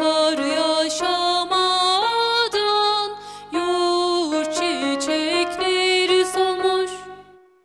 amor